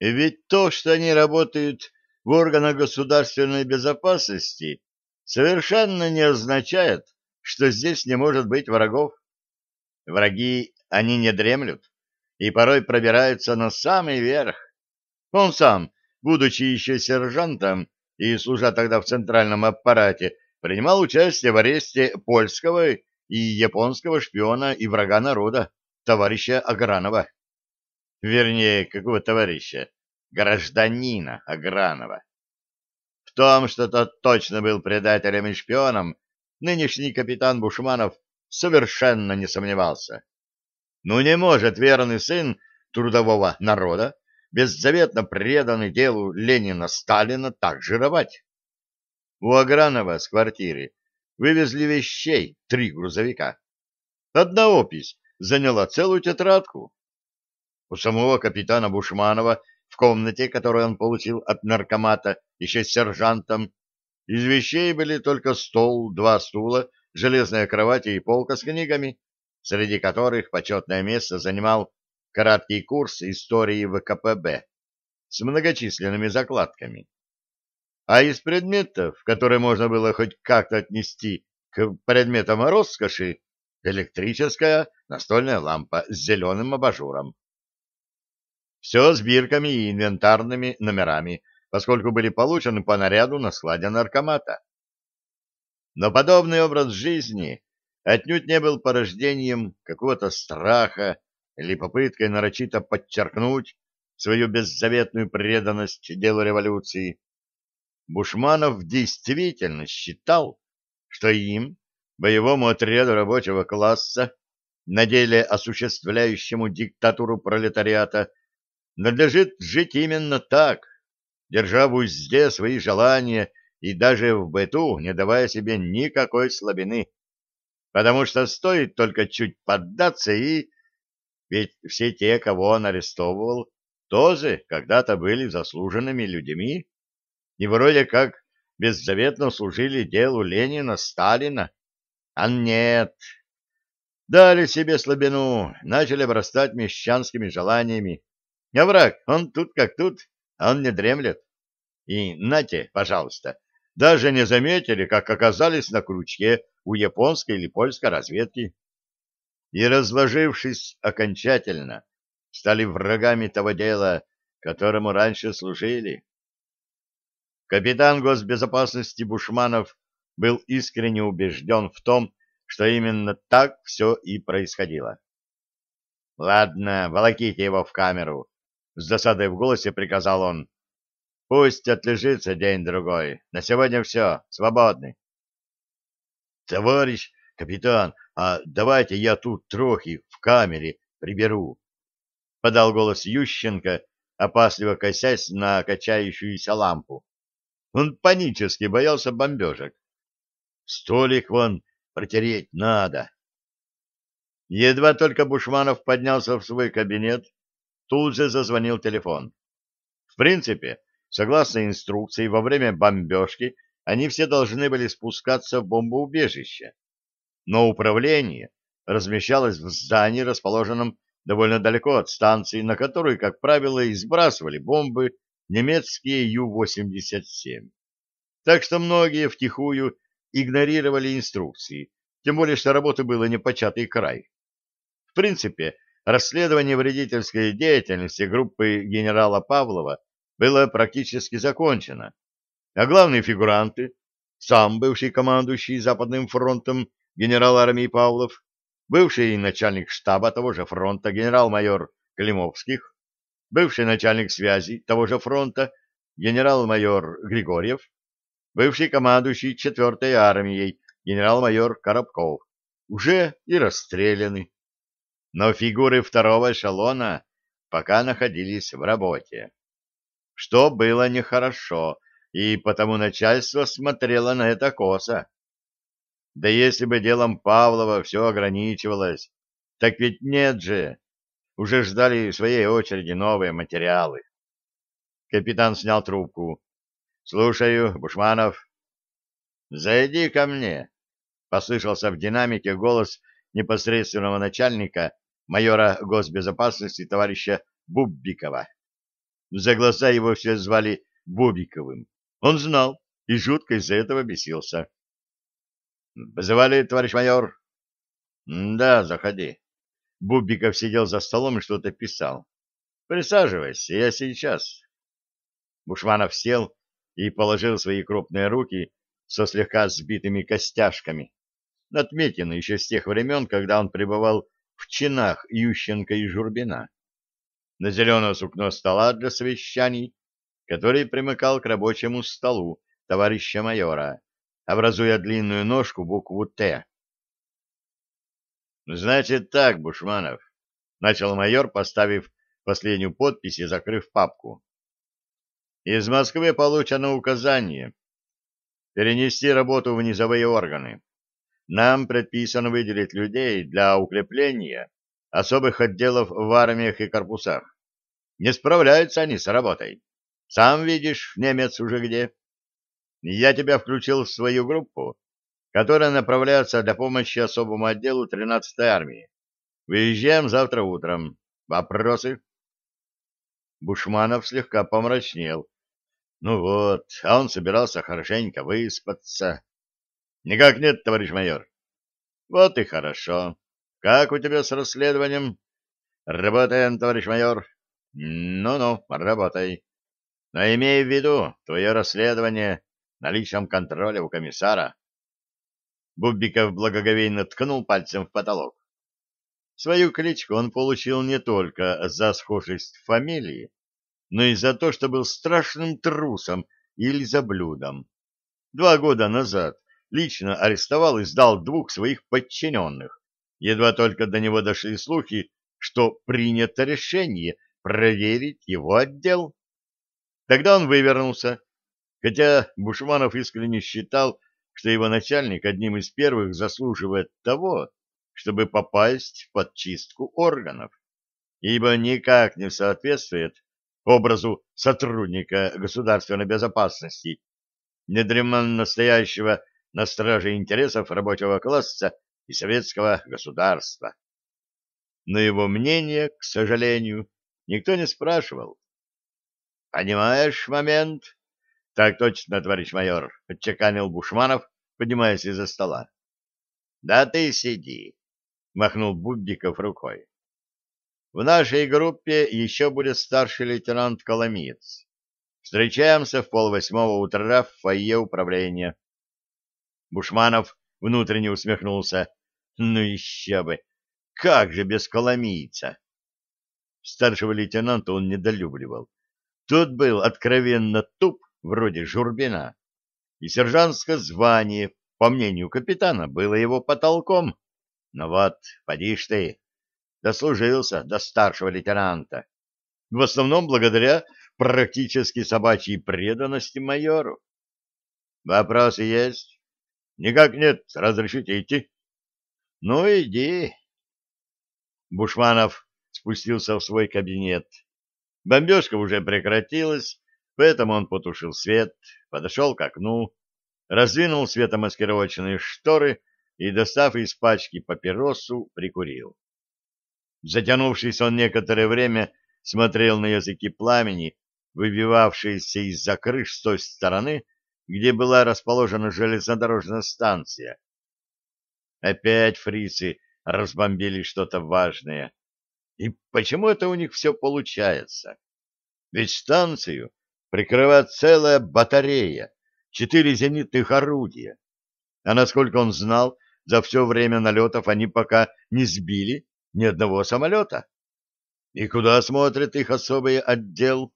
Ведь то, что они работают в органах государственной безопасности, совершенно не означает, что здесь не может быть врагов. Враги, они не дремлют и порой пробираются на самый верх. Он сам, будучи еще сержантом и служа тогда в центральном аппарате, принимал участие в аресте польского и японского шпиона и врага народа, товарища Агранова. Вернее, какого товарища? Гражданина Агранова. В том, что тот точно был предателем и шпионом, нынешний капитан Бушманов совершенно не сомневался. Ну не может верный сын трудового народа, беззаветно преданный делу Ленина Сталина, так жировать. У Агранова с квартиры вывезли вещей три грузовика. Одна опись заняла целую тетрадку. У самого капитана Бушманова в комнате, которую он получил от наркомата еще с сержантом, из вещей были только стол, два стула, железная кровать и полка с книгами, среди которых почетное место занимал краткий курс истории ВКПБ с многочисленными закладками. А из предметов, которые можно было хоть как-то отнести к предметам роскоши, электрическая настольная лампа с зеленым абажуром. Все с бирками и инвентарными номерами, поскольку были получены по наряду на складе наркомата. Но подобный образ жизни отнюдь не был порождением какого-то страха или попыткой нарочито подчеркнуть свою беззаветную преданность делу революции. Бушманов действительно считал, что им, боевому отряду рабочего класса, на деле осуществляющему диктатуру пролетариата, надлежит жить именно так, держа в узде свои желания и даже в быту не давая себе никакой слабины. Потому что стоит только чуть поддаться и... Ведь все те, кого он арестовывал, тоже когда-то были заслуженными людьми и вроде как беззаветно служили делу Ленина, Сталина. А нет. Дали себе слабину, начали обрастать мещанскими желаниями. А враг, он тут как тут, а он не дремлет. И нате, пожалуйста, даже не заметили, как оказались на крючке у японской или польской разведки. И, разложившись окончательно, стали врагами того дела, которому раньше служили. Капитан госбезопасности Бушманов был искренне убежден в том, что именно так все и происходило. — Ладно, волоките его в камеру, — с досадой в голосе приказал он. — Пусть отлежится день-другой. На сегодня все, свободны. — Товарищ капитан, а давайте я тут трохи в камере приберу, — подал голос Ющенко, опасливо косясь на качающуюся лампу. Он панически боялся бомбежек. Столик вон протереть надо. Едва только Бушманов поднялся в свой кабинет, тут же зазвонил телефон. В принципе, согласно инструкции, во время бомбежки они все должны были спускаться в бомбоубежище. Но управление размещалось в здании, расположенном довольно далеко от станции, на которую, как правило, и сбрасывали бомбы немецкие Ю-87. Так что многие втихую игнорировали инструкции, тем более что работы было непочатый край. В принципе, расследование вредительской деятельности группы генерала Павлова было практически закончено, а главные фигуранты, сам бывший командующий Западным фронтом генерал армии Павлов, бывший начальник штаба того же фронта генерал-майор Климовских, бывший начальник связи того же фронта генерал-майор Григорьев, бывший командующий 4-й армией генерал-майор Коробков, уже и расстреляны. Но фигуры второго эшелона пока находились в работе. Что было нехорошо, и потому начальство смотрело на это косо. Да если бы делом Павлова все ограничивалось, так ведь нет же уже ждали в своей очереди новые материалы. Капитан снял трубку. «Слушаю, Бушманов». «Зайди ко мне», — послышался в динамике голос непосредственного начальника, майора госбезопасности товарища Буббикова. За глаза его все звали Бобиковым. Он знал и жутко из-за этого бесился. «Вызывали, товарищ майор?» «Да, заходи». Бубиков сидел за столом и что-то писал. «Присаживайся, я сейчас». Бушманов сел и положил свои крупные руки со слегка сбитыми костяшками, отметины еще с тех времен, когда он пребывал в чинах Ющенко и Журбина, на зеленое сукно стола для совещаний, который примыкал к рабочему столу товарища майора, образуя длинную ножку букву «Т». «Значит так, Бушманов», — начал майор, поставив последнюю подпись и закрыв папку. «Из Москвы получено указание перенести работу в низовые органы. Нам предписано выделить людей для укрепления особых отделов в армиях и корпусах. Не справляются они с работой. Сам видишь, немец уже где. Я тебя включил в свою группу, которая направляется для помощи особому отделу 13-й армии. Выезжаем завтра утром. Вопросы? Бушманов слегка помрачнел. Ну вот, а он собирался хорошенько выспаться. Никак нет, товарищ майор. Вот и хорошо. Как у тебя с расследованием? Работаем, товарищ майор. Ну-ну, работай. Но имей в виду, твое расследование на личном контроле у комиссара. Бубиков благоговейно ткнул пальцем в потолок. Свою кличку он получил не только за схожесть фамилии, но и за то, что был страшным трусом или заблюдом. Два года назад лично арестовал и сдал двух своих подчиненных. Едва только до него дошли слухи, что принято решение проверить его отдел. Тогда он вывернулся, хотя Бушманов искренне считал, что его начальник одним из первых заслуживает того, чтобы попасть под чистку органов, ибо никак не соответствует образу сотрудника государственной безопасности, недреман настоящего на страже интересов рабочего класса и советского государства. Но его мнение, к сожалению, никто не спрашивал. «Понимаешь момент?» «Так точно, товарищ майор», — отчеканил Бушманов, поднимаясь из-за стола. «Да ты сиди», — махнул Буддиков рукой. «В нашей группе еще будет старший лейтенант Коломиец. Встречаемся в полвосьмого утра в фойе управления. Бушманов внутренне усмехнулся. Ну еще бы! Как же без коломийца? Старшего лейтенанта он недолюбливал. Тот был откровенно туп, вроде Журбина. И сержантское звание, по мнению капитана, было его потолком. Но вот, поди ж ты, дослужился до старшего лейтенанта. В основном благодаря практически собачьей преданности майору. Вопросы есть? Никак нет, разрешите идти. Ну, иди. Бушманов спустился в свой кабинет. Бомбежка уже прекратилась, поэтому он потушил свет, подошел к окну, раздвинул светомаскировочные шторы и, достав из пачки папиросу, прикурил. Затянувшись, он некоторое время смотрел на языки пламени, выбивавшиеся из-за крыш с той стороны, где была расположена железнодорожная станция. Опять фрицы разбомбили что-то важное. И почему это у них все получается? Ведь станцию прикрывает целая батарея, четыре зенитных орудия. А насколько он знал, за все время налетов они пока не сбили ни одного самолета. И куда смотрит их особый отдел?